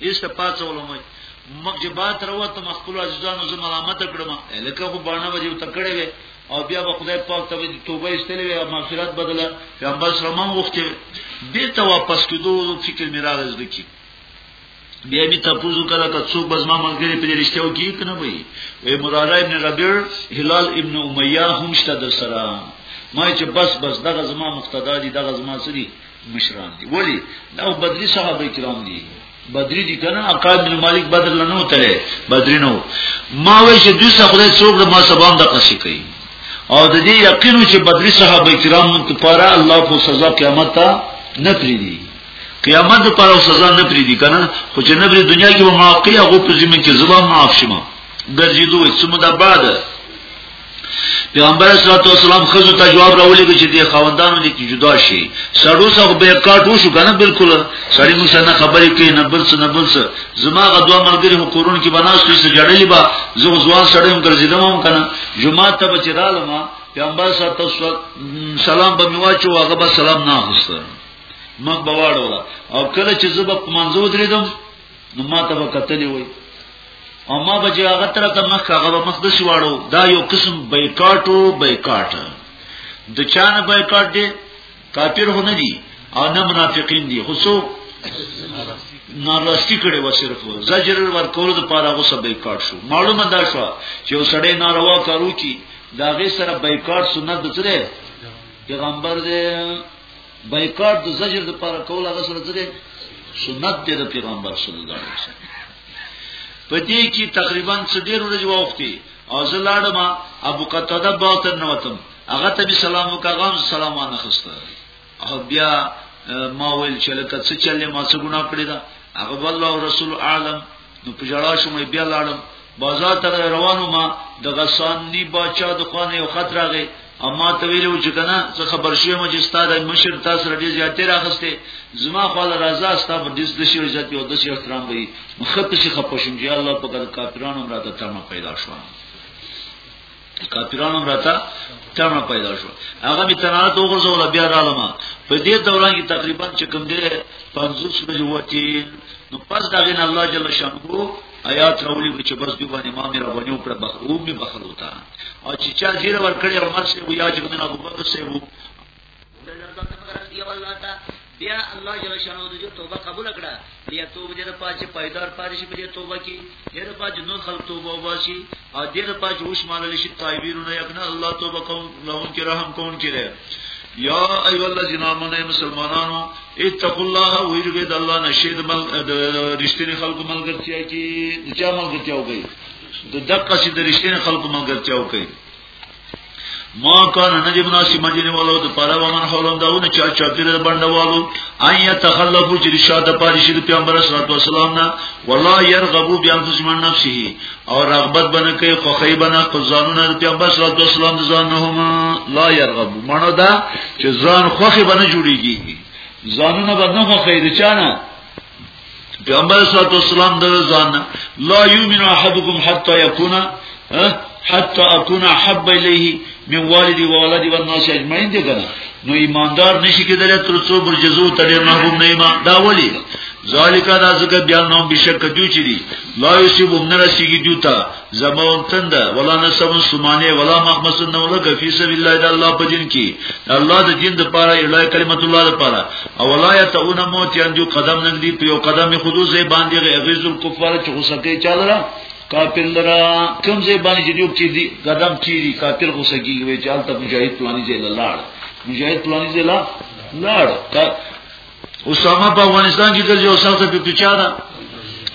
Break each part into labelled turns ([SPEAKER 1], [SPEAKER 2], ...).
[SPEAKER 1] ایسته پاڅولم وای مخ چې بات وروته مخکلو عزیزانو زه ملامت کړم لکه خو باندې وځي ته کړې وې او بیا به خدای پاک ته توبه استلې وې او مغفرت بدله پیغمبر سره مونږ وخته دې ته واپس کېدو فکر مې را لږ کی بیا می تاسو کله که څوک بزما ملګری په رښتیاو کې کنه وي وې مراله ابن ربيع هلال ابن امیہ هم شته در سره ما چې بس بس دغه زما مقتدا دي دغه زما سری مشران دي ولی دا بدری صحابه کرام دي بدری دي کنه عقاد بن مالک بدر لنو تله بدری نو ما وای چې دوی څخه خدای څوک ما سبام د قصې کوي او د دې یقین چې بدری صحابه کرام مونږ لپاره الله په سزا قیامت ته نه پریدي قیامت لپاره سزا نه پریدي کنه خو چې نه پری دنیا کې به معافي هغه په ذمه کې زبا معاف شمه ګرځیدو څومره بعد پیغمبر صلی الله علیه وسلم خزو ته جواب راولې چې د خوندانو دي کې جدا شي سړو څخه به کاټو شو کنه بالکل سړی موږ نه خبرې کوي نه بل څه نه بل څه زما غدوا ملګری هو کورون کې بناس څه جړلې با زه ځوان سړی هم ګرځیدم هم کنه جمعه ته بچی رالم پیغمبر صلی الله علیه وسلم سلام به میواچو هغه به سلام نه اخسته مخ بواړو او کله چې زه په منځو درېدم نو ما ته وکتلې وای او ما به چې هغه تر ته مخ هغه به مخ د شواړو دا یو قسم بایکاټو بایکاټ د چان بایکاټ دی کافر هو نه دي او نه منافقین دي خو څو ناراستی کړي و صرف زجر ورکول د پاره غو سبې کار شو معلومه ده شو چې وسړې ناروا کارو کی دا غي سره بایکاټ سنت دره پیغمبر دې بایکاټ د زجر د پاره کول هغه سره درې سنت دی د پیغمبر صلی الله علیه وسلم په دې کې تقریبا څه ډیر ورځې وختي او زه لاړم ابو قتاده باطن نه وتم هغه ته به سلام وکړم سلام نه خسته او بیا ما ویل چې لکه څه چلې ما څه ګناه کړی دا هغه والله رسول عالم نو په جړا شو مې بیا لاړم بازار ته روانو ما د غسان نی بچا د خوانه یو خط راغی اما ته ویلو چې کنه زه خبر شوم چې ستاد مشر تاسو رډي زیاتې راخسته زما خپل رضا ستاب د دې شی عزت او د شی احترام وي مخه ته شي خپشم چې الله په کافرانو راته تمه پیدا شوه کاپیرانو راته ترنه پیدا شو هغه می تنها تو غرزول بیا رالما په دې دوران کې تقریبا چې کوم دی 50 ورځې وتی نو پس دغه نه الله جل شانو آیات راولي چې بس دی باندې ما مې راوړي او پر بخو می بخلوتا او چې چا زیره ور کړی او مرسه ویا چې ابو بکر سیبو بیا الله جل شانو د توبه قبول کړه بیا توبه دې په چې پایدار پاتې شي په دې توبه کې دې په چې نور خلک توبه وباسي او دې په چې هوش مال شي طيبيرونه یقنا الله توبه کوم لهون کې رحم کوم کې ده یا ایو الذین آمنوا مسلمانانو اتقوا الله ویرګه د الله نشید مل رښتینی خلق ملګرتیا کی چې ملګرتیا وکړي د دقه چې د رښتینی خلق ملګرتیا وکړي ما کان ندی مناسب مدینه والو د پاره ومن حولم داونه چا چا پیر بندوالو اي تخلفو چې شاده پاره شي د پیغمبر صلی الله علیه وسلم نه والله يرغبو بانفس من نفسه او رغبت بنه کوي خو خی بنه قزانونه د پیغمبر صلی الله علیه وسلم ځان نه هم لا يرغبو مانو دا چې ځان خوخي بنه جوړيږي ځانونه بنه خوخي د چانه پیغمبر صلی الله علیه وسلم د ځان لا یؤمن احدکم حتا یکون حتا اكون حب الیه من والدی و ولدی و الناس اجمعین دې کنه نو ایماندار نشي کېدلی تر څو پر جزو ته ډېر محبوب نه ایمان دا ولی ذالک دا ځکه بیان نوم بشک جو چي دي لا یصيب هم نه رسیږي جو ته زمون تند ولا نسب سمانه ولا مخمس نه ولګ فی سبیل الله د الله په دین کې الله د دین د پاره الای کلمت الله د پاره او ولا یتون موت یان جو قدم نه دی په یو قدم خودو زی باندې غیظ الکفار چې غسکه چاله کافر لرا کوم زی باندې چې دیو کې دی قدم کې دی کافر غسکی وی چالت مجاهد پلانی زی لاړ مجاهد پلانی زی لاړ اسامه په افغانستان کې ګرځي او سخت په پچا ده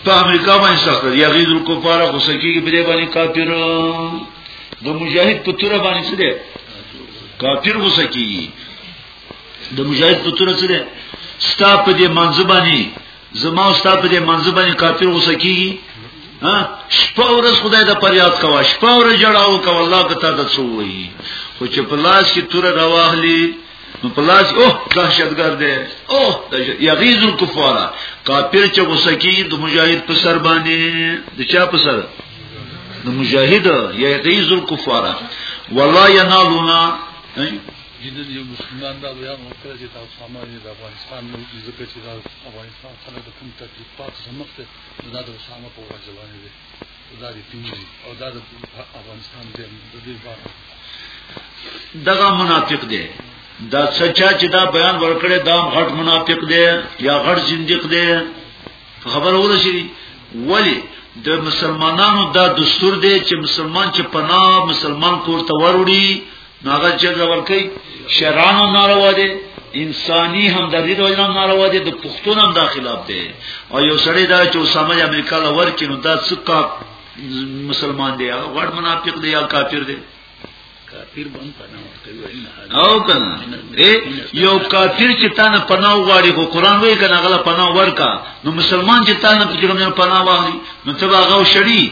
[SPEAKER 1] په امریکا باندې سخت دی یغیظ الکفار غوسه کیږي په دې باندې کافر د مجاهد په تور باندې څه دی کافر غوسه کیږي د مجاهد په تور څه دی ستا په دې منځ باندې زما ستا په دې منځ باندې کافر غوسه کیږي ها شپه ورځ خدای د پریاد کوا شپه ورځ جړاو کوا الله کته د څو وي خو چې په لاس کې تور راوهلی نو پلاس او دهشتګر دی او یغیز الکفار کافر چې غوسه کی د مجاهد په سر باندې د چا په سر د مجاهد یغیز الکفار والله ینالونا
[SPEAKER 2] جدن یو مسلمان دا بیان وکړ چې تاسو سامان د افغانستان نو چې ځکه چې دا افغانستان خلک د کوم تکلیفات سره مخ دي دا د اسامه په وجه باندې دا دې پیږي او دا د افغانستان د دې بار
[SPEAKER 1] دغه منافق دی دا سچا چې دا بیان ورکړي دا غټ منافق دی یا غټ زنديق دی خبر ورشي ولی د مسلمانانو دا دستور دی چې مسلمان چې پناه مسلمان کور ته وروړي نو هغه جزا ورکړي شرعاً هم ناروا دي انساني هم د دې وجه هم ناروا دي د پښتون هم دا خلاف دي او یو سړی دا چې اسامه امریکا له ورکې نو دا څکا مسلمان دی هغه غړ منافق دی یا کافر دی
[SPEAKER 2] کافر بم پناه ورکوي
[SPEAKER 1] او کنه یو کافر چې تانه پناه غواړي خو قران وایي کنه غلا پناه ورکا نو مسلمان چې تانه په جرم پناه واخلي نو تبا غو شړی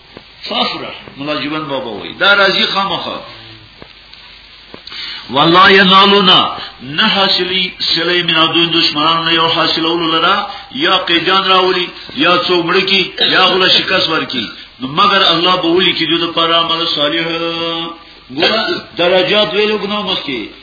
[SPEAKER 1] فافره ملاجبن بابا وای دا راځي خامخه والله ینالونا نه حاصلی سلی من دوی دشمنان نه یو حاصلولو لرا یا قیدان راولی یا څوک مړکی یا غلا شکست ورکی نو مگر الله به ولی کی دوی د پر عمل صالح ګور درجات ویلو ګناه مخکی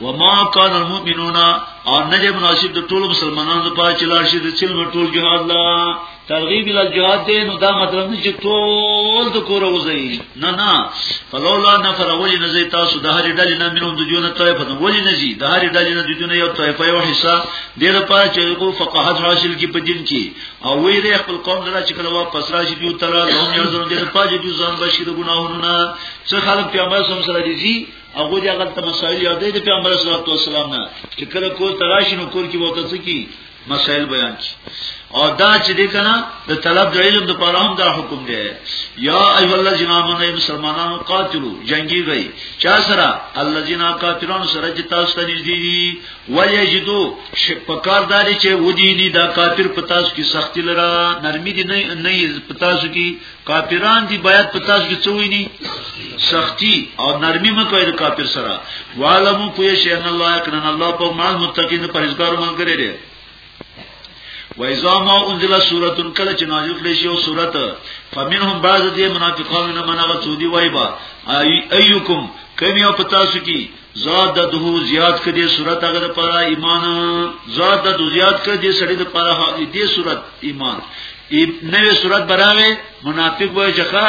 [SPEAKER 1] وما كان المؤمنون او نه دی مناسب د ټولو مسلمانانو لپاره چې لار شي د چلم ټول جهاد لا ترغیب ال جهاد دی نو دا مطلب نه چې ټول د کور وځي نه نه فلولا نفر ولی نه زی تاسو د هر ډلې نه منو د جون طرف ته ولی نه زی د هر ډلې نه د جون یو طرف یو حصہ د لپاره چې کو فقاهت حاصل کی په دین کې او وی رې خپل قوم دلا چې کله واپس راشي دیو تر لهم یو ځل د پاجې ځان بشي د ګناهونو نه څه خلک پیغمبر سم سره دي هغه دې هغه ته مسائل یادې دي پیغمبر صلی الله علیه وسلم نه چې کله کول تراشي نو کول کې وته څه کی مسائل بیان کی او دا چې دې کنه د طلب د علم د پاره هم دا حکم دی یا ایو الله جنامن ای مسلمانانو قاتلو جنگی گئی چا سره الله جنا قاتلون سره چې تاسو ته نږدې دي ولیجدو شپکار داري چې ودی نه دا قاتل پتاس کی سختی لرا نرمی دي نه نه پتاس کی کافران دی باید په تاسو کې څوی نه سختی او نرمی مکوئ د کافر سره والمو پوی شي ان الله کنا الله په مال متقین پرهیزګار ملګری دی و اذا ما انزل سوره کله چې نازل کړي شی او سوره فمنهم بعض دې منافقان نه منغه سودی وایبا ايکم کمی او پتا سو کی زادته زیات کړي صورت هغه لپاره ایمان زادته زیات کړي سړي لپاره دې صورت ایمان نوې صورت براوي منافق وای چې ښا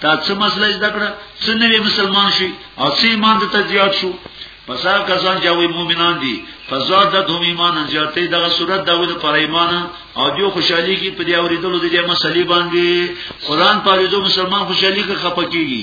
[SPEAKER 1] تا څه مسله زده کړه څه نوې مسلمان شي او څه ایمان ته زیات شو پس هغه کسان چې وي مؤمنان دي فزادت هم ایمان زیاتې دغه صورت دغه د پر ایمان او جو خوشحالي کې په دې اوریدلو د دې مسلې باندې قران پاره جو مسلمان خوشحالي کې خپکیږي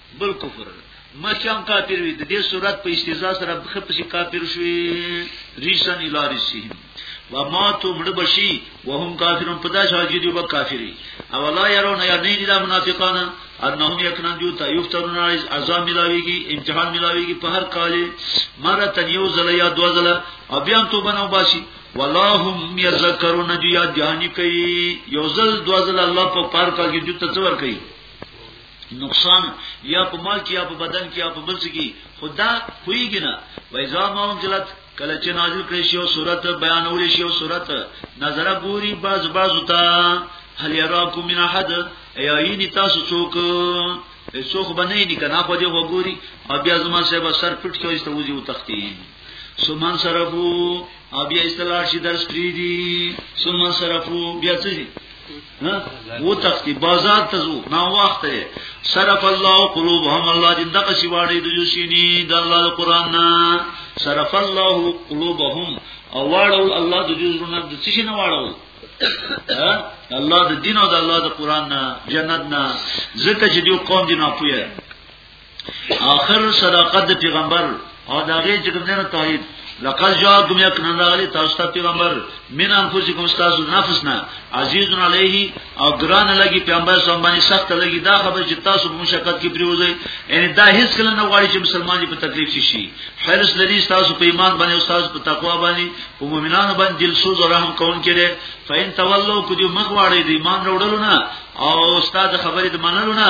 [SPEAKER 1] بل کفر مچان کافر وي د دې صورت په استیزا سره خپل شي کافر شوی ریسن الاری سي و ما تو مړ بشي وهم کافرون په داسې حال کې دی وب کافری او لا يرون یا نه دي د منافقان انهم یکنن جو ته یفترون عذاب ملاویږي امتحان ملاویږي په هر کال مره تن یو زل یا دو زل او بیا هم توبه نه باسي ولاهم یذکرون جو یا جهانی کوي یو زل دو زل الله په پار کال کې جو ته څور کوي
[SPEAKER 3] نقصان یا په مال کې یا په بدن کې یا په بل څه کې خدا کویږي نه وایزا ما انزلت کله چې نازل کړي شی او صورت بیانول شی او صورت نظر ګوري باز باز تا هل یراکم من احد ایاینی تاسو څوک څوک باندې نه کنا خو دې وګوري او بیا زما سبا سر پټ کوي ته وځي او تختی سمن صرفو او بیا استلار شي درس کړی دي سمن صرفو بیا څه و تختی بازار ته زو نا وخت یې صرف الله قلوبهم الله دې دغه شی واړې د یوسینی د الله قرآن نه صرف الله قلوبهم او واړو الله د جزونه د څه شي نه واړو الله د دین او د الله د قرآن نه جنت نه زکه چې دی قوم دی نه پوهه آخر صداقت د پیغمبر او دا غي چې کوم نه توحید لقد جاءكم يقين راغلی تاسو ته پیغمبر من انفسکم تاسو نفس نه عزیز علیه او ګران لګي پیغمبر سم باندې سخت لګي دا خبر چې تاسو په مشقت کې پریوځي یعنی دا هیڅ کله نه غواړي چې مسلمان په تکلیف شي حرس لري تاسو په ایمان باندې او تاسو په تقوا باندې په مؤمنانو باندې دل سوز او رحم کون کړي فین تولوا کو دې مخ واړې دې ایمان وروړلو نه او استاد خبرې د منلو نه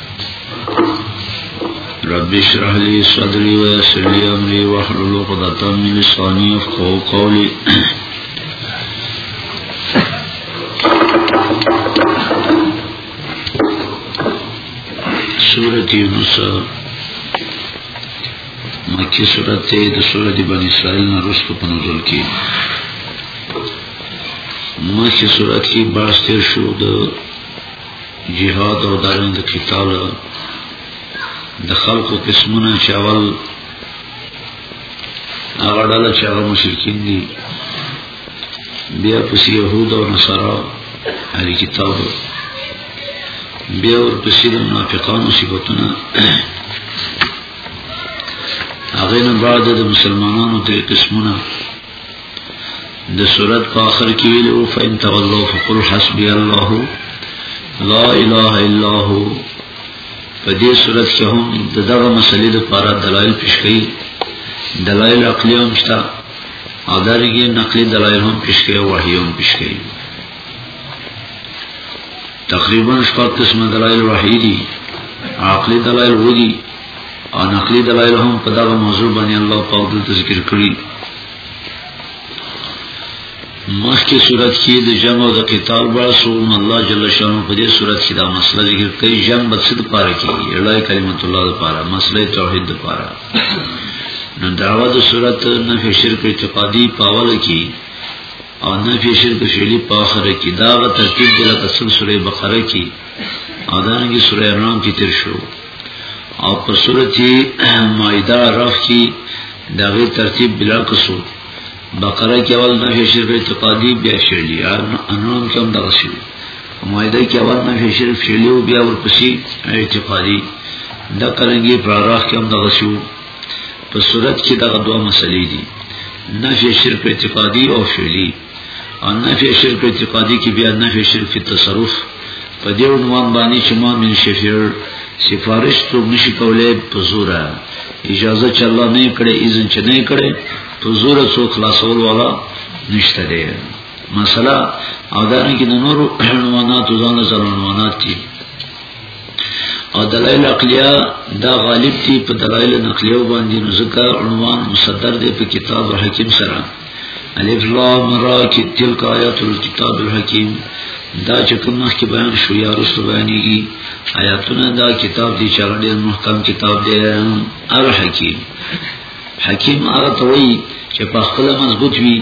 [SPEAKER 3] رب
[SPEAKER 1] اشرح لي صدري ويسر لي امري واحلل عقدة من لساني يفقهوا قولي سورة يونس مکی سورت ته د سورت بنی اسرائیل نه رسو په نزول کې مکی سورت کې باستر شو د جهاد او دارنګ قتال د خلقو قسمونه چې اول هغه ډله چې هغه مشرکین دي بیا پسې يهود او نصارا اهل کتاب بیا ورپسې د منافقانو صفاتونه هغه نه بعد د مسلمانانو درې قسمونه د سورت په اخر کې ویلو فإن تولوا فقل حسبي الله لا اله الا هو په دې سورت کې هم د دغه مسلې لپاره دلایل پیش کړي دلایل عقلي هم شته او دغه نقلي دلایل هم پیش کړي او وحي هم پیش کړي تقریبا شپږ قسمه دلایل وحي دي عقلي دلایل ودي او نقلي دلایل هم په دغه موضوع باندې الله پاک د ذکر کړی مخکې صورت کې د جمع او د قتال باسو نو الله جل شانو په دې صورت کې دا مسله ذکر کوي جمع به څه لپاره کیږي اړای کلمت الله لپاره مسله توحید لپاره نو دعوه د صورت نفي شرک اعتقادي پاول کې او نفي شرک فعلی په اخر کې دا ترتیب د لکه سوره بقره کې او دا رنګه سوره انعام کې تیر شو او په صورت مائده عرف کی دغه ترتیب بلا کسو بقره کې اول نه شرک اعتقادي بیا شلی انعام کې هم دغه شی مائده کې اول نه شرک شلی او بیا ورپسې اعتقادي د قرنګي پراراخ کې هم دغه شو په صورت کې دغه دوه مسلې دي نفي شرک اعتقادي او شلی او نفی شرک اعتقادی کې بیا نفی شرک تصرف په دې عنوان باندې چې ما من شفیع سفارش ته نشي کولای په زوره اجازه چې الله نه کړي اذن چې نه کړي په زوره څو خلاصول والا نشته دی مسله او دا نه کې د نورو عنوانات ځان ځان عنوانات دي او دلائل عقلیه دا غالب دی په دلائل نقلیه باندې نو ځکه عنوان مصدر دی په کتاب الحکیم سره الف لام را کی تلک آیات الكتاب الحکیم دا چې کوم مخکې بیان شو یا رسو بیانېږي آیاتونه دا کتاب دی چې ډېر محکم کتاب دی الحکیم حکیم هغه ته وایي چې په خپل مضبوط وي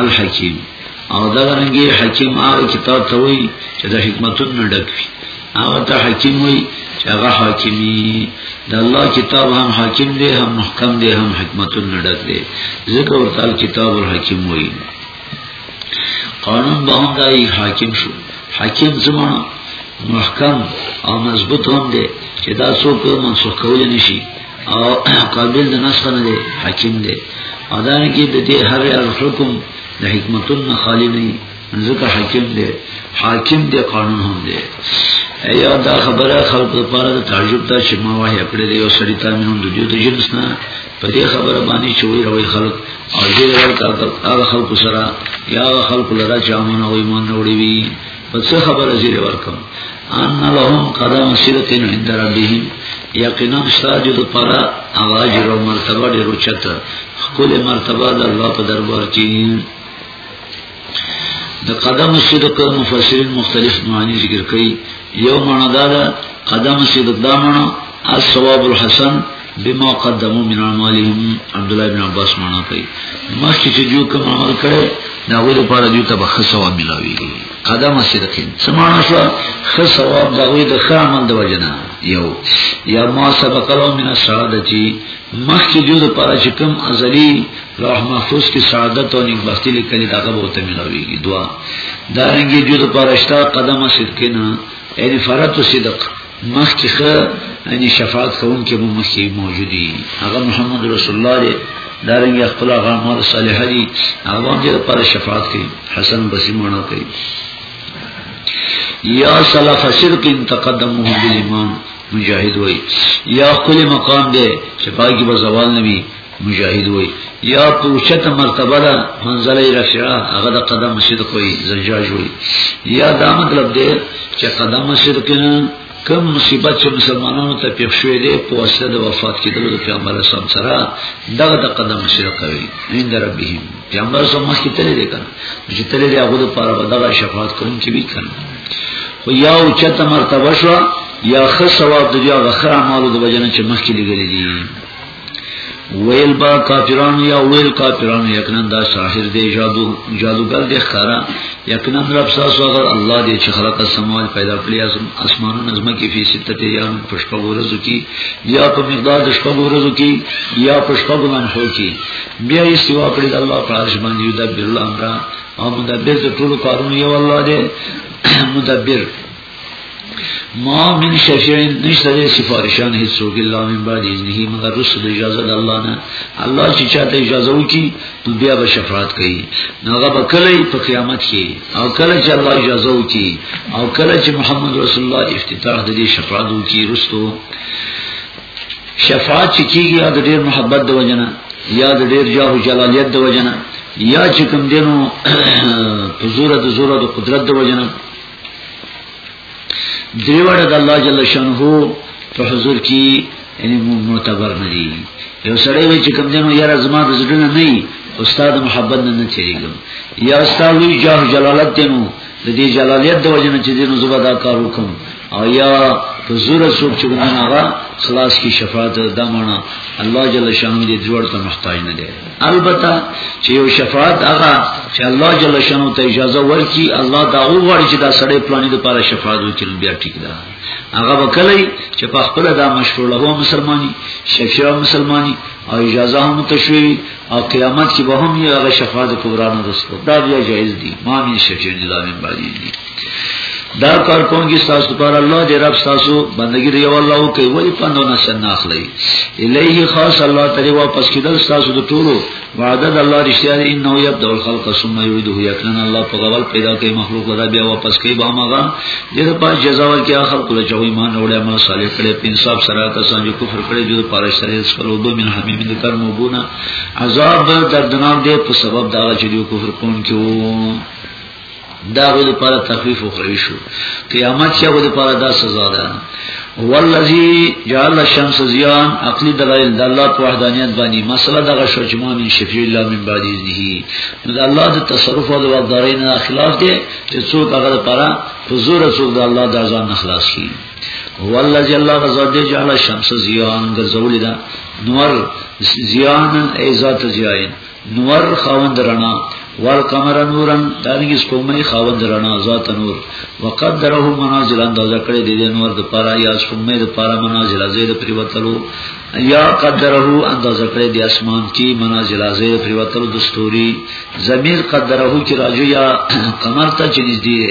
[SPEAKER 1] الحکیم او دا رنګي حکیم هغه کتاب ته وایي چې د حکمتونو ډک وي هغه ته حکیم وایي چې هغه حاکمي د الله کتاب هم حاکم دی هم محکم دی هم حکمتونو ډک دی ذکر ورته کتاب الحکیم وایي قانون به هم دای حاکم شو حاکم زمانه محکم او مضبوط هم دی چې دا څوک منسوخ کول نشي او قابل د نسخه نه دی حکیم دی او دا نه کې د دې هر حکم د حکمتون نه خالی نه ځکه حکیم دی حاکم دی قانون هم دی یا دا خبره خلق لپاره د تعجب ده چې ما وایي کړې دی او سړی ته مونږ د دې د جنس نه په دې خبره باندې چې وایي راوي خلق او دې ورته هغه خلق سره یا خلق لرا چې امن او ایمان وروړي پس خبر زیر ورکم ان لهم قدم سیرتین عند ربهم یقینا شاجو د پرا اواز رو مرتبه ډیر چت خپل مرتبه د الله په دربار کې د قدم صدق مفسرین مختلف معنی ذکر کوي یو معنی دا قدم صدق دا معنی الثواب الحسن بما قدمو من اعمالهم عبد الله بن عباس معنا کوي مخکې چې جو کوم عمل کړي دا وې لپاره دیو ته بخښه ثواب ملاوي قدم صدقین سمانا شو خ ثواب دا وې د ښه عمل د وجنا یو یا ما سبق لهم من السعادتی مخکې جو د پاره چې کوم ازلی لوح محفوظ کې سعادت او نیکبختی لیکلي دا به وته ملاوي دعا دا رنګي جو د پاره شتا قدم صدقینا یعنی فرات صدق مخکې خه ان شفاعت کوم کې مخکې موجودي هغه محمد رسول الله دی دا رنګ خپل هغه اعمال صالحه دي هغه هم دې پر شفاعت کوي حسن بصری مونږ کوي یا سلف صدق تقدمه بالایمان مجاهد وای یا خپل مقام دی چې پاګي به زوال نوي مجاهد وای یا په چت مرتبه ده منزله رفیعه هغه د قدم مسجد کوي زجاج وای یا دا مطلب دی چې قدم مسجد کنه کم مصیبت چې مسلمانانو ته پیښ شوې ده په واسطه د وفات کېدلو د پیغمبر اسلام سره دغه د قدم مسجد کوي عند ربهم پیغمبر اسلام مخ کې تللی دی کنه چې تللی دی هغه د پاره به دغه شفاعت کوم کې وی کنه خو یا او چت مرتبه شو یا خصواب د دې هغه خره مالو د وجنه چې مخ کې لګلې دي ویل با کافرانو یا ویل کافرانو یقینا دا ساحر دی جادو جادوګر دی ښکارا یقینا رب تاسو هغه الله دی چې خلق السماوات پیدا کړی اسمانو نظم کې فی سته یا پښپا ورځو کې یا په مقدار د شپږ ورځو کې یا پښپا ګمان هو کې بیا یې سیوا کړی د الله پر عرش باندې یو د بل امر او مدبر د ټولو کارونو یو الله دی مدبر ما من شفیعین نشته د سفارشان هیڅ څوک الا من بعد اذنه مگر رسل اجازه د الله نه الله چې چاته اجازه وکي نو بیا به شفاعت کوي نو هغه به کله په قیامت کې او کله چې الله اجازه وکي او کله چې محمد رسول الله افتتاح د دې شفاعت وکي رسو شفاعت چې کیږي د ډېر محبت د وجنه یا د ډېر جاه او جلالیت د وجنه یا چې کوم دینو په زور د زور د قدرت د وجنه دیوړ د الله جل شانه په حضور کې یعنی معتبر نه دي یو سره وی چې کوم دینو یاره زما د زړه نه نه استاد محبت نه نه چریږم یا استاد وی جاه جلالت دینو د دې جلالیت د وجنه چې دینو زبا دا کار وکم او یا په زور څوک چې ګناه هغه خلاص کی شفاعت دمانه الله جل شانه دې جوړ ته محتاج نه دی البته چې یو شفاعت هغه چې الله جل شانو ته اجازه ورکړي الله دا وغواړي چې دا سړی پلاني د پاره شفاعت وکړي بیا ټیک ده هغه وکړي چې په خپل دا مشروع له مسلمانۍ شفیع مسلمانۍ او اجازه هم تشوي او قیامت کې به هم یې هغه شفاعت کبرانه رسول دا بیا جایز دي ما من شفیع الله من بعدی دا کار کوم چې تاسو پر الله دې رب تاسو بندگی دی والله کوي ولی پندونه سن اخلي الیه خاص الله تعالی واپس کیدل تاسو د ټولو وعده د الله رښتیا دی انه یبدا الخلق ثم یعیده یقینا الله په غول پیدا کوي مخلوق لدا بیا واپس کوي با ماغه دغه په جزا ور کې اخر کله چې ایمان وروړي عمل صالح کړي په انصاف سره کسان چې کفر کړي جو پر شریعت سره وبو من حمیم د کار مبونه عذاب دردناک دی په سبب دا چې کفر کون کې وو دا غو د پاره تخفیف اخروی شو قیامت چې غو د پاره دا سزا ده والذي جعل الشمس ضياء عقلي دلائل د الله په وحدانيت باندې مسله دغه شو چې ما من شفيع الله من بعد اذنه نو د الله د تصرف او د وقدارین خلاف دي چې څوک هغه لپاره په زور څوک د الله د ځان نه خلاص شي هو الذي الله غزا دې جعل الشمس ضياء ګرځولې دا نور ضياء ای ذات ضياء نور خاوند رڼا والقمر نورن دانګي سپومې خاوند رڼا ذات نور وقدره منازل اندازه کړې دې نور د پاره یا سپومې د پاره منازل زید پریوتلو یا قدره اندازه کړې دې اسمان کې منازل زید پریوتلو دستوري ضمیر قدره کې راځي یا قمر ته چې نږدې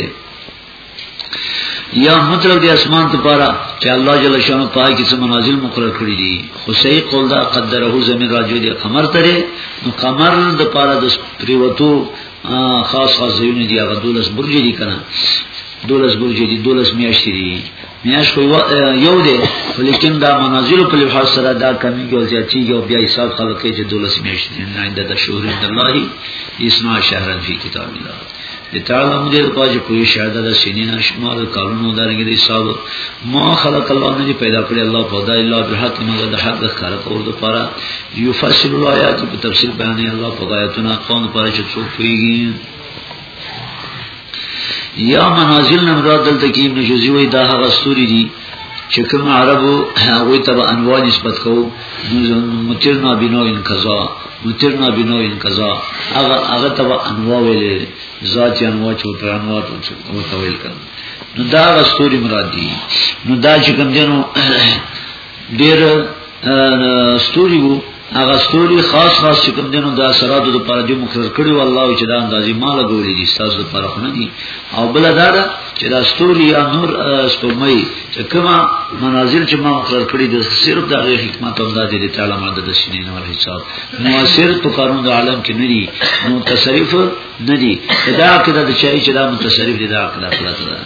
[SPEAKER 1] یا مطلب دی اسمان ته پاره چې الله جل شانو پای کې څه منازل مقرر کړی دي خو صحیح قول دا قدره زمين راجو دی قمر ترې نو قمر د پاره د پریوتو خاص خاص زیونه دی هغه دولس برج دي کنه دولس برج دي دولس میاشتې دي میاش خو یو دی ولیکن دا منازل په لحاظ سره دا کمی او زیاتی او بیا حساب خلک کې چې دولس میاشت نه آینده د شهور الله اسنا شهرن فی کتاب الله د تعالی مدې په پاج کوی شهاده د سینې نشمار کارونو درګې دی صاحب ما خلق الله نه پیدا کړی الله پیدا الا بالحق مگر د حق کار کول د پاره یفصل الایات په تفصیل بیان الله پیدا ایتونه قوم پر چې څوک پیږي یا منازل نه مراد دلته کې ابن جوزی وای دا هغه ستوري دي چې کوم عربو هغه ته به انواع نسبت کوو مترنا بنو ان قضا مترنا بنو ان قضا هغه هغه ته به انواع ویلې ذات انواع چې پر انواع ته ویل کړه نو دا ستوري مراد دي نو دا چې کوم دینو ډیر ستوري وو هغه ستوري خاص خاص چې کوم دینو د اثراتو د پاره دی مخرر کړي والله چې دا اندازې مال غوړي دي تاسو د پاره نه دي او بل دا ده چې دا ستوري یا نور سپمای چې کما منازل چې ما مخرر کړي د صرف د غیر حکمت او د دې تعالی مال د شینې نور حساب موثر په کارون د عالم کې نه دي متصرف نه دي دا کده چې دا متصرف دي دا کده کده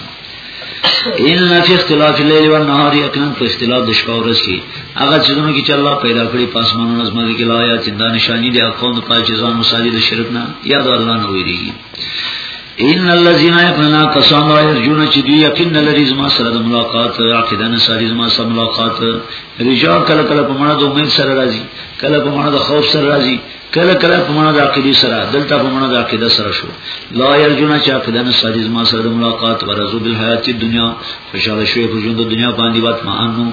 [SPEAKER 1] ان فی اختلاف الليل والنهار یقینا په اختلاف د شپه او ورځ کې هغه څیزونه چې الله پیدا کړی په اسمانونو نظم کې لا یا چې د نشانی دی اقوام د پاج ځان مساجد شرک نه یاد الله نه ویریږي ان الذين يقنا قسم يرجون چې دی یقین لري زما سره د ملاقات عقیده نه سره زما سره ملاقات رجا کله کله په مړه د امید سره راځي کله په مړه د خوف سره راځي کله کله په معنا د عقیده سره دلته په معنا د عقیده سره شو لا یرجونا چې عقیده نه ساجز ما سره د ملاقات ورزو بل حیات دنیا خوشاله شوی په ژوند د دنیا باندې وات مانو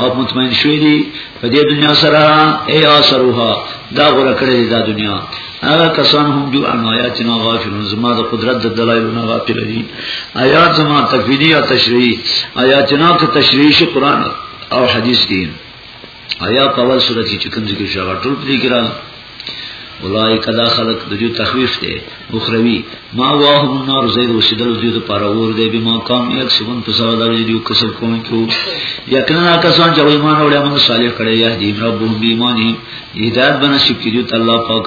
[SPEAKER 1] او مطمئن شوی دی په دې دنیا سره ای اثرها دا غره کړی دا دنیا هغه کسان هم جو ان آیاتنا غافلون زما د قدرت د دلایلونو غافل دي آیات زما تفیدی یا تشریح آیاتنا که تشریح قرآن او حدیث دین آیا په اول صورت کې کوم ذکر شو هغه ټول پرې ګران اولای کدا خلق د جو تخویف دی اخروی ما واهم النار زید وسدل دوی ته پر اور دی بما کام یک سبن په سره د جو کسب کوم کو یقینا کسان چې ایمان اوري عمل صالح کړي یا دی ربهم ایمانی هدایت بنصیب کړي ته الله پاک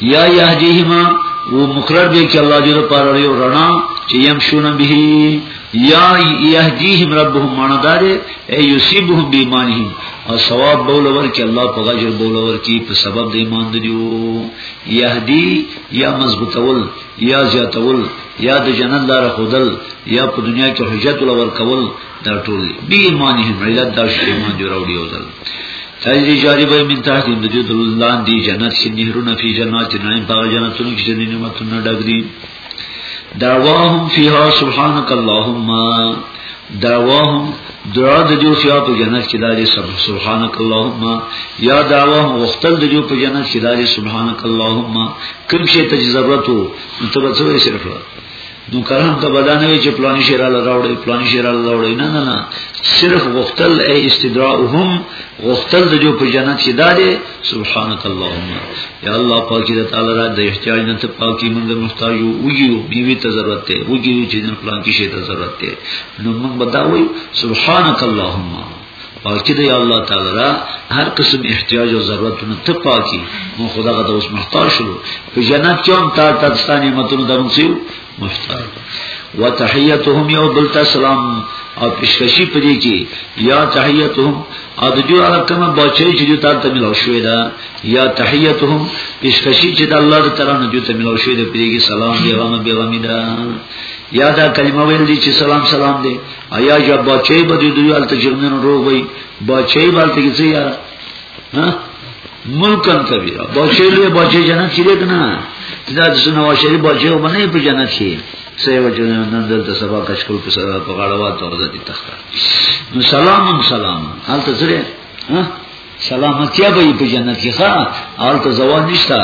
[SPEAKER 1] یا یهدیهما و مقرر دی چې الله دې لپاره یو رڼا چې يم شونه به یا یهدیهم ربهم معنا دا دی ای یصيبهم بیمانهم او ثواب بولور کې الله په غجر بولور کې په سبب د ایمان دیو یهدی یا مضبوطول یا زیاتول یا د جنت لار خودل یا په دنیا کې حجت ولور کول دا ټول بی ایمانهم علت دا شی ایمان جو راوړي او دل تجری جاری به من تحت د دې دلان دی جنت کې نهرونه فی جنات نعیم په جنتونو کې جنې نعمتونه ډګ دي دعواهم فیها سبحانك اللهم دعواهم دعا د جو فیا په جنت کې داري سبحانك اللهم یا دعوا وختل د جو په جنت کې داري سبحانك اللهم کوم شي ته ضرورت وو نو ته به څه وې صرف نو کلام ته بدانه وی چې پلاني شعر له راوړي پلاني شعر له راوړي نه نه نه صرف غختل ای استدراهم غختل د جو په جنت کې داده سبحانك اللهم یا الله پاکي د تعالی را د احتیاج نه ته پاکي موږ محتاج یو ویو بیوی ته ضرورت ته وګیو چې د پلان کې شی ته ضرورت ته نو موږ بداوي سبحانك اللهم پاکی دی الله تعالی را هر قسم احتیاج او ضرورت نه ته پاکی مو خدا غته اوس محتاج شو په جنت کې هم تا تدستان نعمتونو درم سیو محتاج وتحیتهم یو بل تسلام او پیشکشی پدې کې یا تحیتهم او د دې عرب کما بچی چې د تاسو ته ملو شوې ده یا تحیتهم پیشکشی چې د الله تعالی نه جوته ملو شوې ده پدې کې سلام دی غم به غمی ده یا دا کلمه ویل دي چې سلام سلام دی ایا یا بچی به دی دوی الته جرمن روغ وي بچی به الته کیږي یار ها ملکن کبیره بچی له بچی جنت چیرې کنه دا د سنو شری بچی وبنه په جنت شي سیو جنن نن دلته سبا کشکول په سره په غاړه وا ته ورځي تخت سلام سلام الته سره ها سلامتیا به په جنت کې ښا اول ته زوال نشتا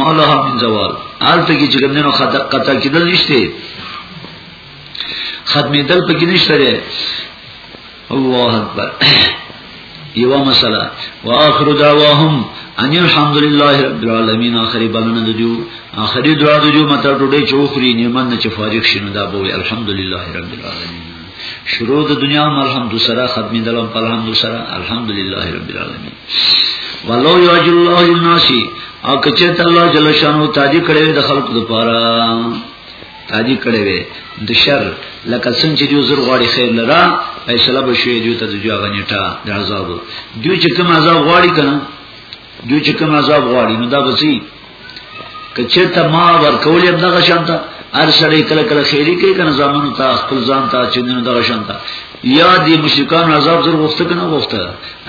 [SPEAKER 1] مولا هم زوال اول ته کې چې کوم نه خطا قطع کېدل نشته ختمیدل پکې نشته دی الله اکبر یو مسله واخر دعواهم ان الحمد لله رب العالمین اخری بلنه د جو اخری دعا د جو مته ټوډه چوخري نیمن چې فارغ شینو دا بوي الحمد لله رب العالمین شروع د دنیا م الحمد سره ختمي دلم په الحمد سره الحمد لله رب العالمین ولو یاج الله للناس او کچه الله جل شانو تاجی کړي د خلق د پاره تادی کړي وي د شر لکه څنګه چې جو زر غواړي خیر لرا فیصله بشوي جو ته د جو غنیټه د عذاب جو چې کوم عذاب غواړي کنه جو چې کوم عذاب غواړي نو دا بچي کچه ته ما ورکولې دغه شانته ار سړی کله کله خیری کوي کنه ځامن ته خپل ځان ته چې دغه شانته یا دی مشرکان عذاب زر غوښته کنه غوښته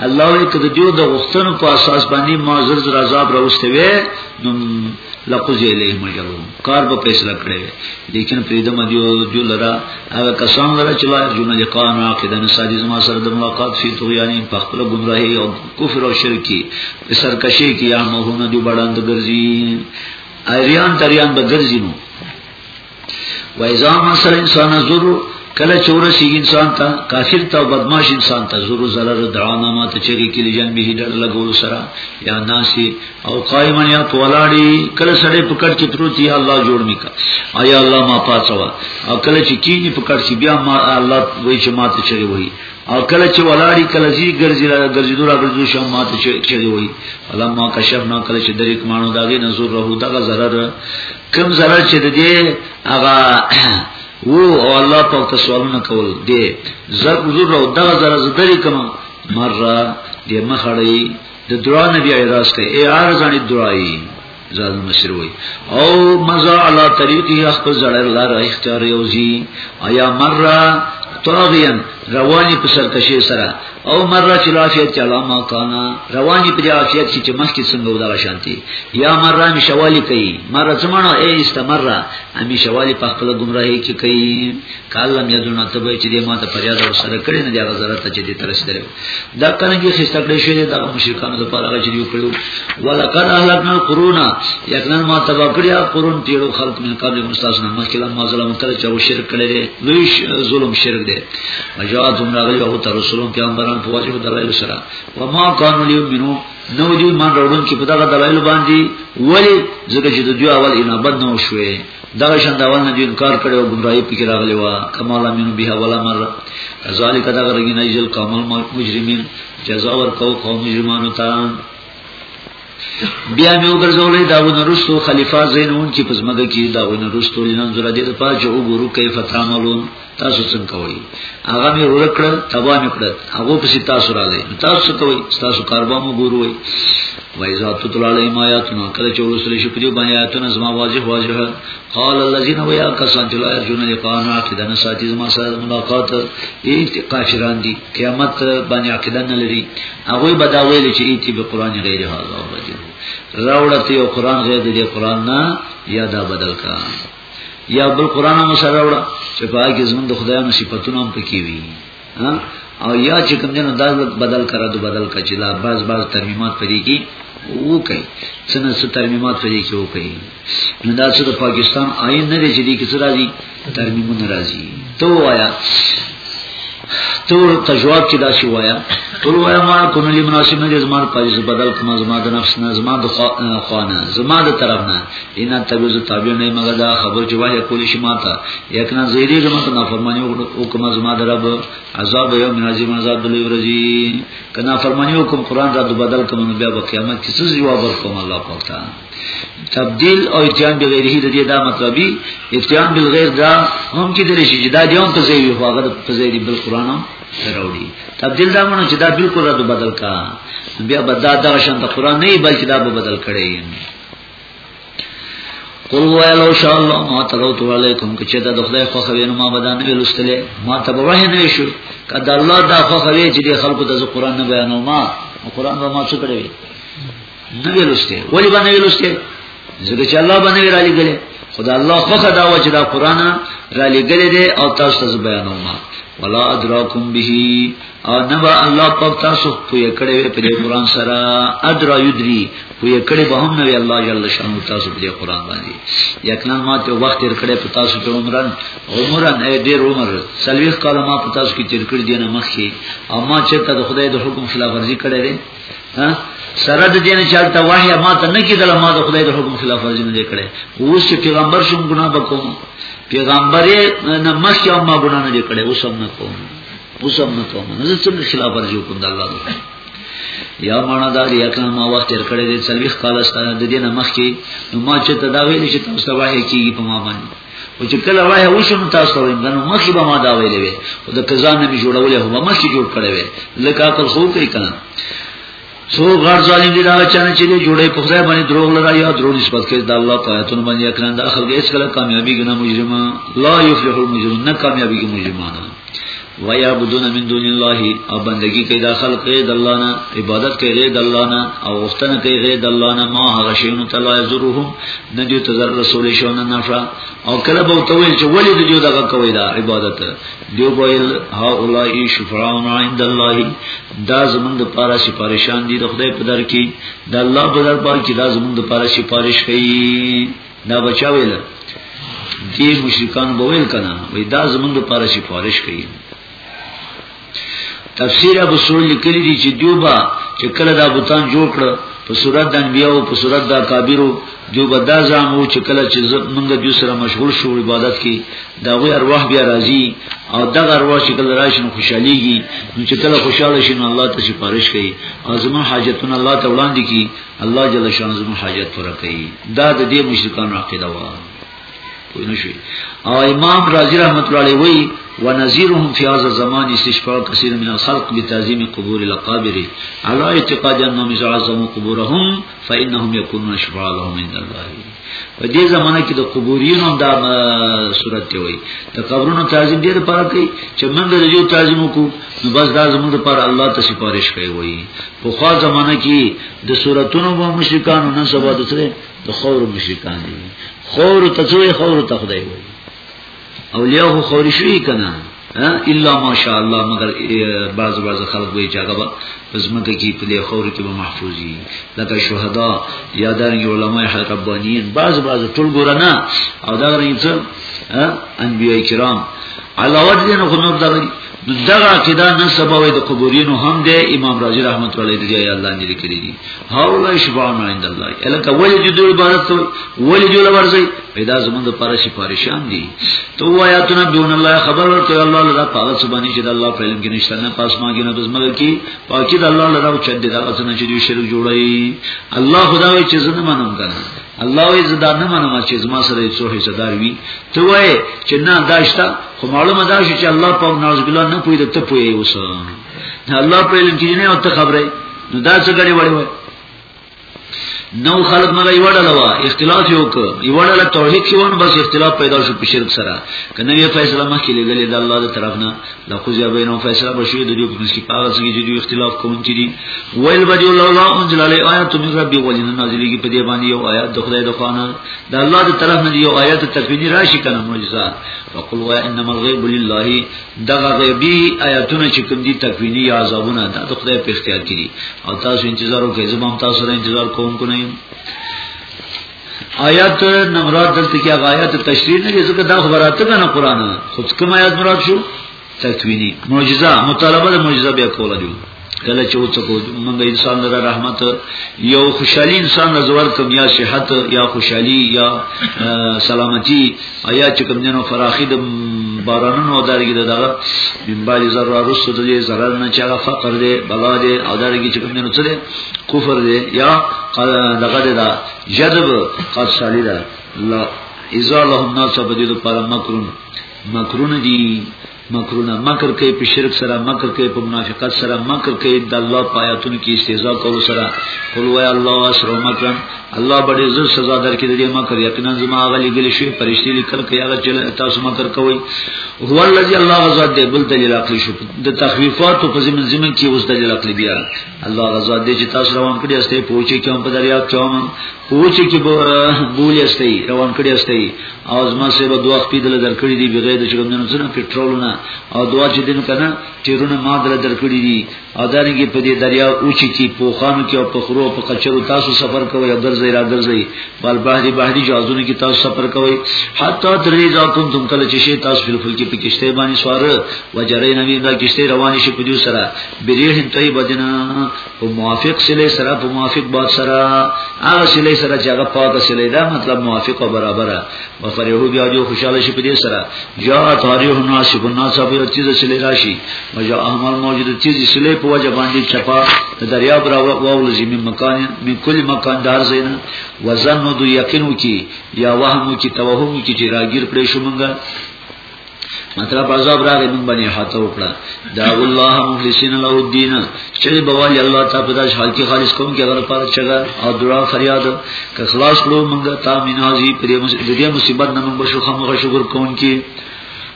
[SPEAKER 1] الله وی کده دیو د غوښتنو په اساس باندې ما زر زر عذاب راوسته وی نو لقض الیه مجرو کار به فیصله کړی لیکن پریدم دیو جو لرا هغه کسان لرا چې لا جون لقاء عاقدا سادی زما سره د ملاقات فی تو یعنی په خپل گمراهی او کفر او شرکی سرکشی کی یا مهونه دی بڑاند ګرځي ایریان تریان به ګرځي نو و اذا مسل انسان زور کله چور شي انسان ته کافر ته بدمعش انسان ته زور zarar دعانا ما ته چری کې لجن به ډړ لګول سره یا ناسي او قائمن یا پولاړي کله سړې پکړ کې پروتي الله جوړ میکا آیا الله ما پاتوا او کله چې کینی پکړ شي بیا ما الله وای چې ما ته چری وای او کله چې ولاړی کله زی ګرځي را ګرځي دورا ګرځي شو ما ته چری وای الله ما کشف نه کله چې درې کمانو داګه نزور رهو دغه zarar کوم زره چې د دې هغه وو او الله په تسوالونه کول دي زر حضور او دا زره زدري کوم مره دې مخړی د درا نبی ایراس ته ای ارزانی درای زاد مشر وای او مزا علی طریقی خپل زړه لار اختیار یوزی آیا مره طاغیان روانی په سرکشی سره او مره چې لافیت چې علامه کانا رواني په عافیت کې چې مخکې څنګه ودا شانتي یا مره می شوالی کوي مره زمانه ای استمره امی شوالی په خپل گمراهي کې کوي کالم یادونه ته به چې دې ما ته فریاد او سره کړی نه دی هغه ضرورت چې دې ترسیدل دا کنه کې خسته کړی شوی دا مشرکانو لپاره هغه چې یو کړو ولقد اهلکنا القرون یقینا ما تبا کړیا قرون تیرو خلق من قبل مستاسن مخکې لم ظلم کړ چې شرک کړی لوی ظلم شرک دی اجازه هم راغلی او تر رسولون پیغمبران په واجب دلایل سره و ما قانون لیمنو نو دی مان راوړون چې په دغه دلایل باندې ولی ځکه چې د دوی اول انابت نه وشوي دا شان دا ول نه دی انکار کړي او ګمراهي پکې راغلی و کمال امین بها ولا مر ذالک دا غرګی نه جل کامل مجرمین جزا ور کو قوم مجرمانو ته بیا مې وګرځولې دا ونه رسو خلیفہ زینون چې پزماګه کې دا ونه رسو لنن زړه دې په پاجو وګورو کیف تعملون تاسو څنګه کوي هغه مې ورکړل تبا مې کړل هغه په سي تاسو راځي تاسو څه کوي تاسو کاروبار مو ګوروي وایذا تطلع علیهم آیاتنا کله چې ورسول شي په دې باندې آیاتونه زما واضح واضح قال الذين ويا کسان چې لا يرجون لقاءنا عقیده نه ساتي زما سره ملاقات ایت کافران دي قیامت باندې عقیده نه لري هغه به دا ویل چې ایت به قران غیر هاذا راوړته یو قران غیر دې قران نه یا دا بدل کا یا بل قران مو سره وړه چې په هغه کې زمونږ د خدایانو صفاتونه هم پکې وي او یا چې کوم جن دا بدل کرا دو بدل کچې لا باز باز ترمیمات پرې کې وو کوي څنګه څه ترمیمات پرې کې وو کوي نو دا چې د پاکستان آئین نه لري چې دې کې څه راځي ترمیمونه راځي تو وایا ته ورته جواب کې داسې وایا ټول وایا ما کوم لې مناسب نه زمان پاجس بدل کما زما د نفس نه زما د خوانه زما د طرف نه ان تبوز تابع نه مګر دا خبر چې وایي کولی شي ماته یکنه زیری زما ته نافرمانی او کما زما د رب عذاب یو من عظیم عذاب دلی ورځي کنا فرمانی او کوم قران را بدل کما بیا په قیامت کې څه جواب ورکوم الله پاک تعالی تبديل او اتيان بغيره د دې دا مطلبي اتيان بالغير دا هم کې درې شي دا دیوم په ځای وي هغه په ځای دی بل قران راوړي تبديل دا مونږ چې دا بالکل رد بدل کا بیا بدا دا شان د قران نه بلکې دا به بدل کړي قل ویلو شاء الله ما تروت علیکم که چه دا دخدای خوخه وینو ما بدان ویلستلی ما تبا وحی نویشو که دا اللہ دا خوخه وی چه دی خلقو دا قرآن نبیانو ما قرآن با ما چو کروی نه ویلوسته ولی باندې ویلوسته ځکه چې الله باندې را لګلې خدا الله خو خدا و چې دا قران را لګلې دي او تاسو ته بیانوم ولا ادراکم به او نبا الله پاک تاسو پوی کړي په دې قران سره ادرا یدری پوی کړي به هم نو الله جل شانو تاسو په دې قران باندې یقینا ما ته وخت تیر کړي په تاسو په عمرن عمرن ډېر عمر سلويخ کاله ما په تاسو کې تیر کړی دی نه مخکي او ما چې ته د خدای د حکم خلاف ورزي کړی دی ها سره د دین چې البته وحی ما ته نه کیدل ما د خدای د حکم خلاف ورزي نه کړي اوس چې پیغمبر شوم ګناه وکوم پیغمبر نه مخ یو ما ګناه نه کړي اوس هم نه کوم اوس هم نه کوم نه څه خلاف ورزي کوم د الله دوه یا معنا دا دی کله ما وخت تر کړی دی سلوي خالص د دینه مخ کې نو ما چې تداوی نشي تاسو وحی کیږي په ما باندې او چې کله وای او شنو تاسو وای نو مخې به ما دا ویلې وي او د کزان نه جوړولې هو مخې جوړ کړې وي لکه عقل خو کوي کنه سو غر ظالم دي دا چانه چې جوړې په خدای باندې دروغ لرا یا درو نسبت کوي د الله په آیاتونو باندې اکران د اخر کې اس کله کامیابی ګنا مجرمه لا یفلح المجرمون نه کامیابی کې مجرمانه ويعبدون من دون الله او بندگی کوي د خلق غیر د الله نه عبادت کوي غیر د الله نه او غوښتنه کوي غیر د الله نه ما هغه شیونه تعالی یزرهم نه دي تزر رسول شونه نفع او کله به تو چې ولې د جو دغه کوي دا عبادت دی ویل ها اولای شفراون عند الله دا زمونږ د پاره سفارشان دي د خدای په در کې د الله په در پاره کې دا زمونږ د پاره سفارش کوي دا بچا ویل دې مشرکان بویل کنا وې دا زمونږ لپاره سفارش کوي تفسیر ابو سعود لیکلی دی چې دیوبا چې کله دا بوتان جوړ کړ په صورت د انبیاء او په صورت د اکابرو دیوبا دا زامو چې کله چې موږ د سره مشغول شو عبادت کې دا وی ارواح بیا راځي او دا ارواح چې کله راشي نو خوشاليږي نو چې کله خوشاله شي نو الله ته سفارش کوي او زموږ حاجتونه الله ته وړاندې کوي الله جل شانه زمو حاجت پوره کوي دا د دې مشرکانو عقیده و پوه نشئ او امام رازی رحمت الله علیه وی ونذيرهم في هذا الزمان استشفاء كثير من الخلق بتعظيم قبور الاقابر على اعتقاد انهم اذا عظموا قبورهم فانهم يكونون شفاعا لهم عند الله په دې زمانه کې د قبورینو دا صورت دی وای د قبرونو تعظیم ډیر پاره کوي چې موږ د یو تعظیم کو نو بس دا زموږ لپاره الله ته سفارش کوي وای په خوا زمانه کې د صورتونو مو مشرکان نه سبا د سره د خور مشرکان دي خور ته څوې خور ته خدای وای اولیاء خو خور شوی کنه الا ماشاء الله مگر بعض بعض خلک وایي چې هغه به زمکه کې په دې خوري کې به محفوظي لکه شهدا یا د علماء حربانیین بعض بعض ټول ګورنه او دا غوړي چې انبیای کرام علاوه دې نه خنور دا غوړي دغه عقیده نه سباوي د قبورینو هم ده امام رازی رحمت الله علیه دی الله دې کړی دي هاولای شفاعنا عند الله الکه ولې دې دوی عبارت ولې جوړ ورځي پیدا زمون د پاره سفارشان دي تو وایا تنا دون الله خبر ورته الله لدا پاغه سبانی چې د الله په علم کې نشته نه پاس ماګی نه بزمل کې پاکی د الله لدا او چد دا غسنه چې دوی شرک جوړي الله خدا وی چې زنه منم کنه الله وی زدا نه منم چې زما سره یو څه حصہ دار وي تو وای چې نه داشتا خو معلومه دا شي چې الله په ناز ګلا نه پوي د ته پوي اوس الله په علم کې نه او ته خبره نو دا څه غړي وړي نو خلق نه یو ډول وا اختلاف یو ک یو ډول توحید کې ونه بس اختلاف پیدا شو په شرک سره کنه یو فیصله مخکې لګلې د الله تر طرف نه د خو ځای بینو فیصله بشوي د دې په مسکی پاغه څنګه چې دوی اختلاف کوم چې دي ویل بدی الله انزل علی آیات من ربی ولین نازلېږي په دې باندې یو آیات د خدای د خوانه د الله تر طرف نه یو آیات تکوینی راشي کنه معجزه فقل وا انما الغیب لله دغه غیبی آیاتونه چې کوم دي تکوینی یا عذابونه دا د خدای په اختیار کې دي او تاسو انتظار وکړئ زه هم تاسو سره انتظار کوم کو نه یم آیات نمراد دلته کې هغه آیات تشریح نه دي ځکه دا خبراته کنه قران خو کوم آیات مراد شو تکوینی معجزه مطالبه د معجزه بیا کوله دي کله چې وڅکو موږ انسان لپاره رحمت یو خوشحالي انسان نظر کوم یا صحت یا خوشحالي یا سلامتی یا چې کوم جنو فراخي د بارانونو دارګي دغه بمبالي ضرر رسو د ضرر نه چا فقر دی بلا دی او دارګي چې کوم جنو څه دی کفر دی یا دغه دا جذب قد سالی دا لا اذا لهم ناس بدید پر مکرون مکرون دی مکرونه مکر کوي په شرک سره مکر کوي په منافقت سره مکر کوي د الله په آیاتونو کې استهزاء کول سره قل وای الله اسر مکرن الله بډې زر سزا درکې دې مکر یقینا زما غلي ګل شي پرشتي لیکل کوي هغه چې تاسو مکر کوي هو الذي الله غزا دې بل ته جلاقلی شو د تخفیفات په زمن زمن کې اوس د جلاقلی بیا الله غزا دې چې تاسو روان کړی استې پوهچې کوم په دریا کې کوم پوهچې کې بوله استې روان کړی استې او زما سه به دوه خپې دل درکړې دي بغیر د چرمنو څخه پټرولونه او دوا چې دین کنه تیرونه ما دل درکړې دي او دانګي په دې دریا او چې کی پوخانو کې او په خرو په کچرو تاسو سفر کوئ او ګرځي را ګرځي بل بحری بحری جوازونه کې تاسو سفر کوئ حتی درې ځا کوم تم کله چې شي تاسو په خپل کې په کشته باندې سوار وجرې نبی دا کشته روانې شي په دې سره بریه طیبه دینه په موافق سلی سره په موافق باد سره هغه سلی سره چې هغه پاک سلی دا مطلب موافق او برابره و فرحو بیا جو خوشاله شي په دې سره جا تاریخ الناس په ناس په چیز سلی راشي مجا احمد موجود چیز سلی په وجه باندې چپا دریا برا واول زمي مکان من کل مکان دار زینا وزن دو یقینو کی یا وهمو کی توهمو کی چې راګیر پرې شومږه مطلب عذاب راغی من باندې حاته وکړه دا الله مخلصین له الدین چې بوالي الله تعالی په داس حال کې خالص کوم کې هغه لپاره چغه او دعا فریاد که خلاص کړو موږ تا مینازي پر دې مصیبت نه موږ شو خامخ شکر کوم کې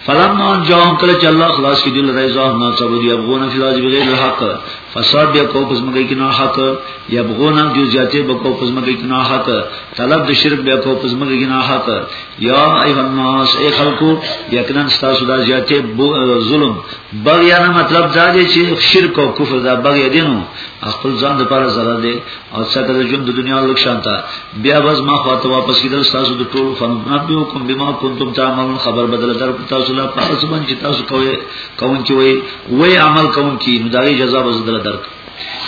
[SPEAKER 1] فلما جاءهم کله چې الله خلاص کړي دل رضا نه څه ودی ابغون فی الارض بغیر الحق فساد بیا کو پس مګی کې نه حق یبغون جو زیاته بکو پس مګی کې نه حق طلب د شرک بیا کو پس مګی کې نه حق یا ایها الناس ای خلکو یقینا تاسو دا زیاتې ظلم بغیا نه مطلب دا دی چې شرک او کفر دا بغیا دي نو خپل ځان لپاره zarar دی او څنګه د ژوند د دنیا لوک شانتا بیا بس ما خواته واپس کیدل تاسو د ټول فن نبی حکم بما کنتم تعملون خبر بدل در تاسو لا پاره سبن چې تاسو کوی کون چې وای وای عمل کون کی نو دا جزا به درک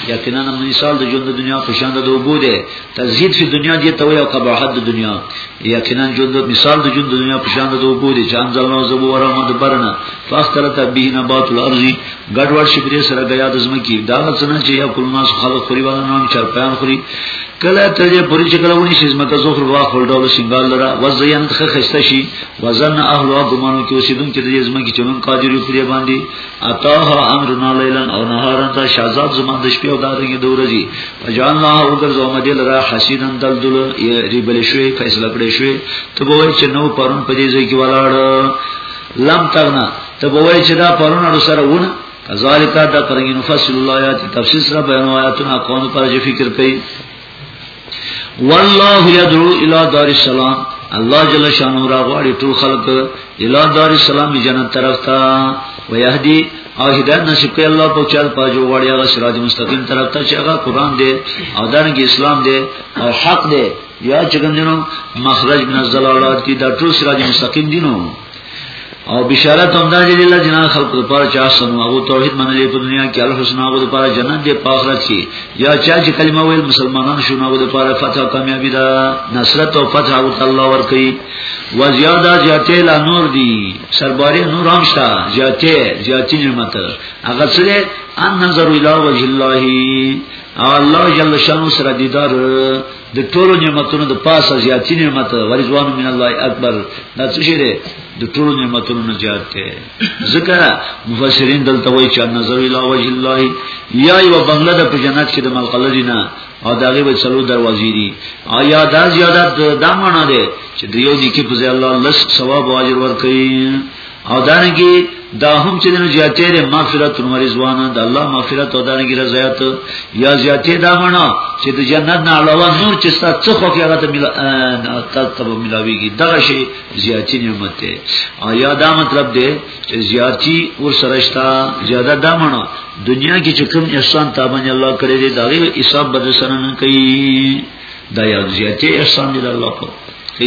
[SPEAKER 1] یقینا نو مثال د ژوند د دنیا په شان د وګو دی تزهید فی دنیا دی ته یو قباحت د دنیا یقینا ژوند مثال د ژوند د دنیا په شان د وګو دی چې انزل نو زبو ورحمت برنا فاختلط به نبات الارض ګډوډ شي پرې سره غیا د زمکی دا څنګه چې یا کول ناس خلق خوري ولا نام چر پیان خوري کله تر دې پوری چې کله ونی شي زمکه زخر وا خپل ډول سنگال لره وزین خه خسته شي وزن اهل او ګمانو کې اوسیدونکو د زمکه چې من قادر یو پرې باندې اتاها امرنا لیلن او نهارن تا شازاد زمان د شپې او دارنګ د ورځې فجعلنا او ګرځو مدل را حسیدن دلدل ریبل شوی فیصله کړی شوی ته به وای چې نو پرون په دې ځای کې ولاړ لم تغنا ته به وای چې دا پرون ور سره ونه کذالک دا پرنګ نفصل الله آیات تفسیر سره بیان آیاتنا قوم پر فکر کوي والله يدعو الى دار السلام الله جل شانه را غواړي ټول خلق الى دار السلام جنت طرف ته ويهدي او هدایت نصیب کوي الله په چل پاجو غواړي هغه صراط مستقیم طرف ته چې هغه قران دی او دانګ اسلام دی او حق دی یا چې کوم دینو مخرج من الزلالات کی دا ټول صراط مستقیم دینو او بشارت هم دا چې الله جنا خلق د پاره چا سم او توحید منلې په دنیا کې الحسنا او د پاره جنت دی په آخرت کې یا چا چې کلمه ویل مسلمانان شو نو د پاره فتح کامیابی ده نصرت او فتح او الله ور کوي و زیاده زیاته لا نور دی سرباری نور هم شته زیاته زیاتې نعمت هغه سره ان نظر الی وجه الله او الله جل شانو سره دیدار د ټولو نعمتونو د پاسه زیاتی نعمت ورزوان من الله اکبر دا څه شي دی د ټولو نعمتونو نه زیات دی ذکر مفسرین دلته وایي چې نظر الی وجه الله یا یو بنگله د په جنت کې د ملقلری نه او داغه به څلو دروازې دي آیا دا زیادت دا معنا دی چې دیو دي کې په ځای الله لس ثواب او اجر ورکړي او دانګي دا هم چې دنه زیاتې ده مغفرت او رضوان د الله مغفرت او دانګي رضایت یا زیاتې دا معنا چې د جنت نه علاوه نور چې ستاسو څه خو هغه ته ملا تاسو ملاويږي دا شی زیاتې نعمت ده او یا دا مطلب ده چې زیاتې ور سرشتہ زیاده دا معنا دنیا کې چې کوم احسان تابانه الله کړی دی دا غي حساب بد سره نه کوي دا یا زیاتې احسان دی الله په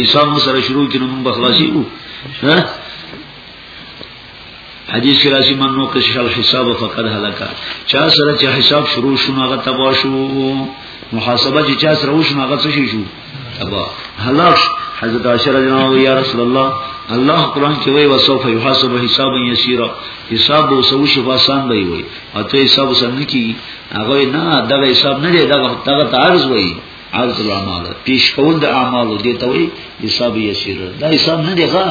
[SPEAKER 1] حساب سره شروع کینو موږ بخلاصي وو حدیث کې راځي من نو کش الحساب فقد هلاکا چا سره چې حساب شروع شونه هغه تبا شو محاسبه چې چا سره وشونه هغه څه شي شو تبا هلاک حضرت عائشہ رضی الله عنها یا رسول الله الله قران کې وایي وسوف يحاسب حسابا يسيرا حساب او سو شو آسان دی وایي او ته حساب سم نه کی هغه نه دغه حساب نه دی دغه دغه تعرض وایي عرض الاعمال پیش کول د اعمالو دی ته وی حساب یسیر دا حساب نه دی ښا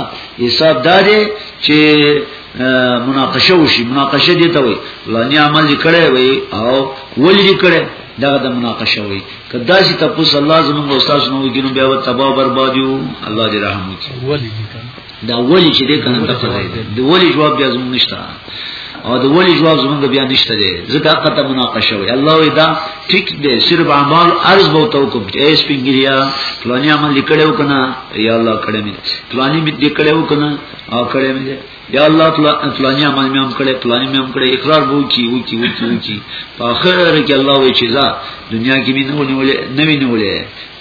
[SPEAKER 1] حساب دا دی چې مناقشه وشي مناقشه دی ته وی لانی عمل کړي وی او ولې کړي دا د مناقشه وی کدا چې تاسو الله زموږ استاد نو وګینو بیا و تباہ بربادیو الله دې رحم وکړي
[SPEAKER 2] ولې
[SPEAKER 1] دا ولی چې دې کنه دغه ځای دی د ولی جواب بیا زموږ نشته او د ولی جواب زموږ بیا نشته دی ځکه هغه ته مناقشه وي الله وی دا ټیک دی صرف اعمال عرض به تو کوم چې اس پنګریا فلانی عمل لیکلو کنه یا الله کړه مې فلانی مې لیکلو کنه او کړه مې یا الله فلانی عمل مې هم کړه فلانی مې هم کړه اقرار وو کی وو کی وو کی وو کی په اخر کې الله وی چې دا دنیا کې مې نه ونیولې نه وینولې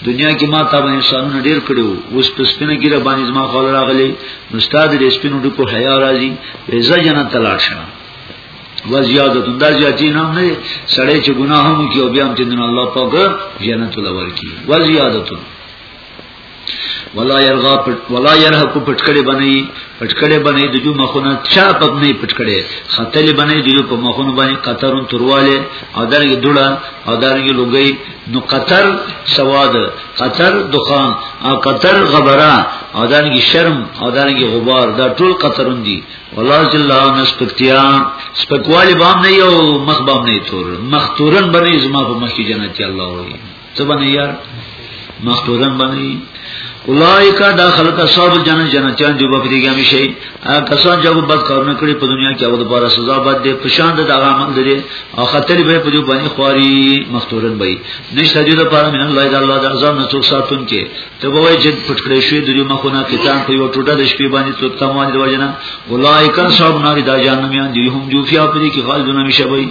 [SPEAKER 1] دنیا کې ما تا باندې انسانونه ډیر کړو اوس په سپینه ګیره باندې زما خور راغلی نو استاد دې سپینو ډکو حیا راځي عزت جنت تلاش شه و زیادت دا زیاتی نه نه سړی چې ګناه هم کوي او بیا هم چې دن الله پاک جنت لور کی و زیادت ولا يرغا پټ ولا يرها کو پټکړې بنئ پټکړې بنئ د جو مخونه چا پک نه پټکړې خطلې بنئ د جو په مخونه باندې قطرون ترواله او درګه دړه او درګه لګي نو قطر سواد قطر دخان او قطر غبرا او دانګي شرم او دانګي غبار دا ټول قطرون دي والله جل ان سپکتیا سپکوالی بام نه یو مخ بام نه تور مختورن بنې زما په مخ کې جنت الله وي ته باندې یار مختورن باندې اولائک دا خلق اصحاب الجنه جنتیان دی په دې کې همیشه هغه کسان چې هغه بد کارونه کړی په دنیا کې هغه د پاره سزا بد دی په شان د هغه عمل دی او خطر به په دې باندې خواري مختورن وي نشته دې د پاره من الله تعالی د عذاب نه څوک ساتون کې ته به وایي چې پټ کړی شوی د دې مخونه کتان په یو ټوټه د شپې باندې څوک تمام دی وجنه اولائک اصحاب نار دا جهنميان دی هم جو فیا په دې کې خالدون همیشه وي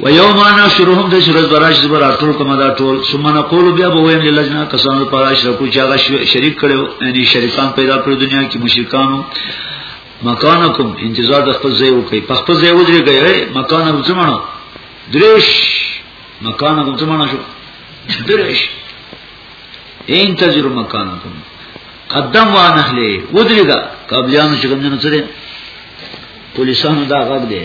[SPEAKER 1] و یوم نشرهم د شرز براش زبر ټول کومه دا ټول ثم نقول بیا به ویم لجنا کسانو پر اشرکو چې هغه شریک کړو یعنی شریکان پیدا کړو دنیا کې مشرکانو مکانکم انتظار د خپل ځای وکي په خپل ځای ودرېږئ مکانکم څه معنی درش مکانکم څه معنی شو درش انتظر مکانکم قدم وان اهلی ودرېږه قبلیانو چې کوم نه سره پولیسانو دا غږ دی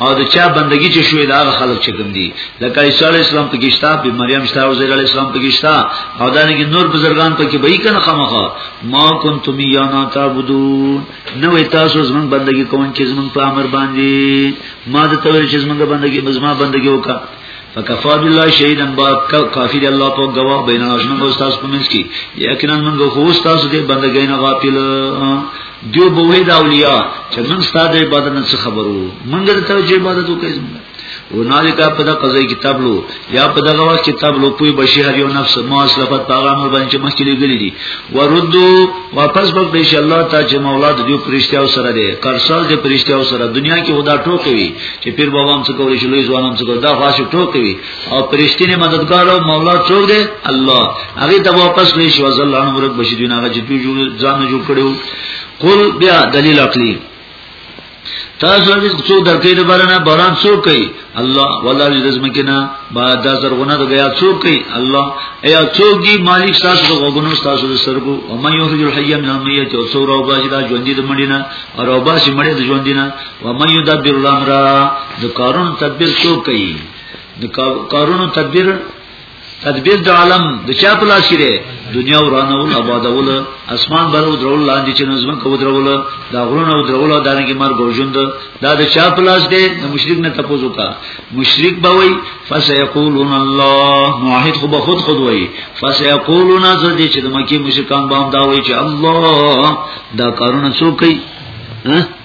[SPEAKER 1] او د چا بندگی چې شوې دا خلک چې کوم دي لکه عیسی علی السلام په کیشتا په مریم شتا او زیر علی السلام په کیشتا او دا نه نور بزرگان په کې به کنه خامخا ما کنتم یانا تعبدون نو تاسو زمون بندگی کوون چې زمون په امر باندې ما د تویل چې زمونږ بندگی بزما بندگی وکړه فکفا بالله شهیدا با کافی دی الله په گواه بیننا شنو استاد په منځ کې یقینا موږ خو استاد دې بندګۍ نه غافل دیو بوې دا اولیاء چې موږ استاد عبادت نه خبرو موږ د توجه عبادت وکړو او نالکا په د قضای کتاب لو یا په دغه وخت کتاب لو پوی بشي هر یو نفس مواصلفت پیغام باندې چې مخکې لګلې دي وردو واپس به ان شاء الله ته چې مولا د دې پرشتیاو سره دی قرصل د پرشتیاو سره دنیا کې خدا ټوکوي چې پیر بابا هم څه کولی شي لوی ځوان هم څه کولی دا خاصه ټوکوي او پرشتینه مددگار او مولا څوک دی الله هغه ته واپس لې شو ځل ان مرګ بشي دین هغه چې جوړ ځان جوړ کړو قل بیا دلیل عقلی تاسو دې څو درکې د بارنه باران څو کوي الله والله دې زمکه نه با د زرغونه د بیا څو کوي الله ایا څو دی مالک تاسو د غوګونو تاسو د سرګو او مې یو رجل حی من امیت او څو راو باجی دا ژوند دې مړینه او راو باجی مړې د ژوند دینه ومن يدبر الامر د قارون تدبیر څو کوي د قارون تدبیر تدبیر د عالم د چا په لاس کې دنیا ورانول آبادول اسمان بر او درول لاندې چې نظم کو درول دا غرونه او درول دا نه کې مرګ او ژوند دا د چا په لاس دی د مشرک نه تاسو کا مشرک به وي فسيقولون الله موحد خو به خود خود وي فسيقولون زه دې چې د مکی مشرکان به هم دا وي چې الله دا کارونه څوک کوي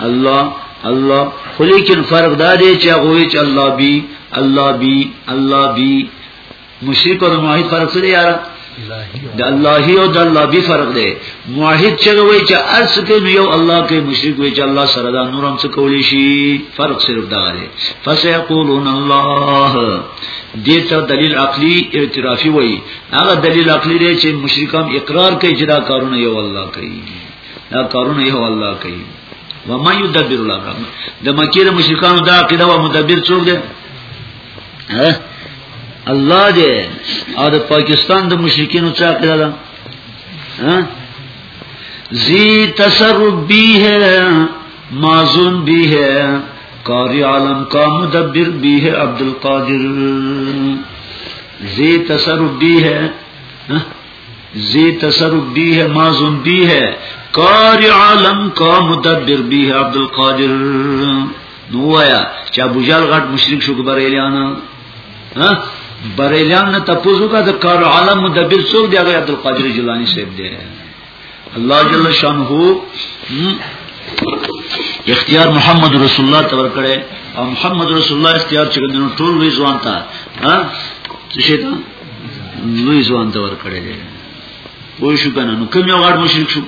[SPEAKER 1] الله الله خو لیکن فرق دا دی چې هغه وی چې الله بي الله بي الله بي مشرک او موحد فرق څه دی یاره د الله او د الله بي فرق دی موحد چې وی چې ارس کې یو الله کې مشرک وی چې الله سره دا نورم څه کولی شي فرق صرف دا دی فسيقولون الله دیتا دلیل عقلی اعترافی وی هغه دلیل عقلی دی چې مشرکان اقرار کوي چې دا کارونه یو الله کوي دا کارونه یو الله کوي و ما یدبر الامر د مکه د مشرکانو دا عقیده و مدبر څوک دی الله دې او د پاکستان د مشرکینو څخه عقیده ده زی تصرف بھی ہے معزون بھی ہے قاری عالم کا مدبر بھی ہے عبد القادر زی تصرف بھی ہے زی تصرف دی ہے مازن دی ہے کار عالم کا مدبر بی ہے عبدالقادر نو آیا چا بجال غٹ مشرک شو کبر ایلیانا ها بریلیان نه تپوزو کا د کار عالم مدبر څوک دی هغه عبد القادر جیلانی صاحب دی الله جل شانه اختیار محمد رسول الله تور کړي او محمد رسول الله اختیار چې ګندنو ټول وی ځوان تا ها څه شي لوی ځوان ته ورکړی دی وای شو کنه نو کوم یو غړ مشرک شو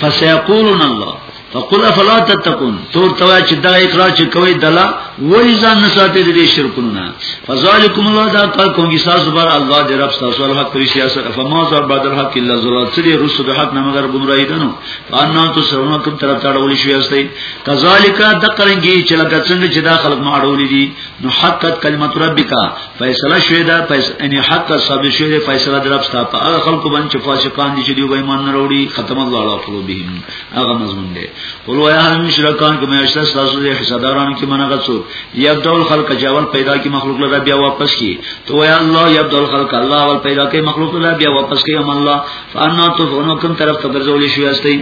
[SPEAKER 1] فسيقولون الله فقل افلا تتقون تور توا چې دا اقرار چې کوي دلا وای ځان نه ساتي دې شرکونه فذالکم الله دا کار کوم چې تاسو بار الله دې رب تاسو الله پر سیاست فما زر بعد الحق الا زلال سری رسو د حق نه مگر گمراهی دنو فانا تو سرونه کوم طرف تاړول شي استي کذالک دقرنګي چې لکه څنګه چې دا خلق ماړول دي نو حقت کلمت ربک فیصله شوی دا یعنی حق ثابت شوی دا فیصله در رب ستا په هغه خلکو باندې چې فاسقان دي چې دوی به ایمان نه وروړي ختم الله علی قلوبهم هغه مضمون دی قل وای هر مشرکان کوم اشته تاسو دې حسابداران کې منغه څوک یبدل الخلق جوال پیدا کی مخلوق لدا بیا واپس کی تو وای الله یبدل الخلق الله ول پیدا کی مخلوق لدا بیا واپس کی هم الله فانا تو فنکم طرف تبرزول شوی استی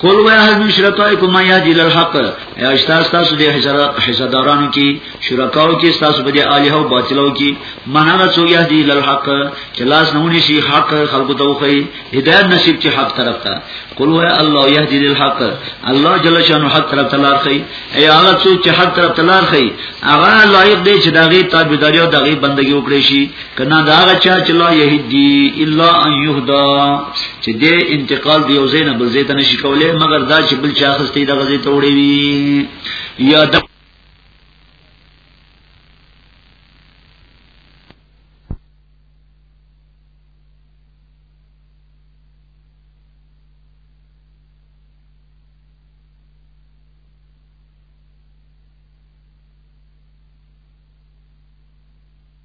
[SPEAKER 1] قل و احد من شرکائکم ما یهدی للحق یا استاس تاسو دې حصدارانو کې شرکاو کې تاسو به دې الہ او باطلو کې معنا نه څو یهدی للحق چې لاس نهونی شي حق خلقو ته وخی هدایت نصیب چې حق طرف ته قل و الله یهدی للحق الله جل شانو حق طرف ته لار خي ای هغه څوک چې حق طرف ته لار خي هغه لایق دی چې دغه تابعداري او دغه بندگی وکړي شي کنا دا هغه چا چې لا یهدی الا ان یهدا چې دې انتقال دی او زینه بل زیته نشي کولای مګر دا چې بل چا خسته د غزې ته وړي وي یا د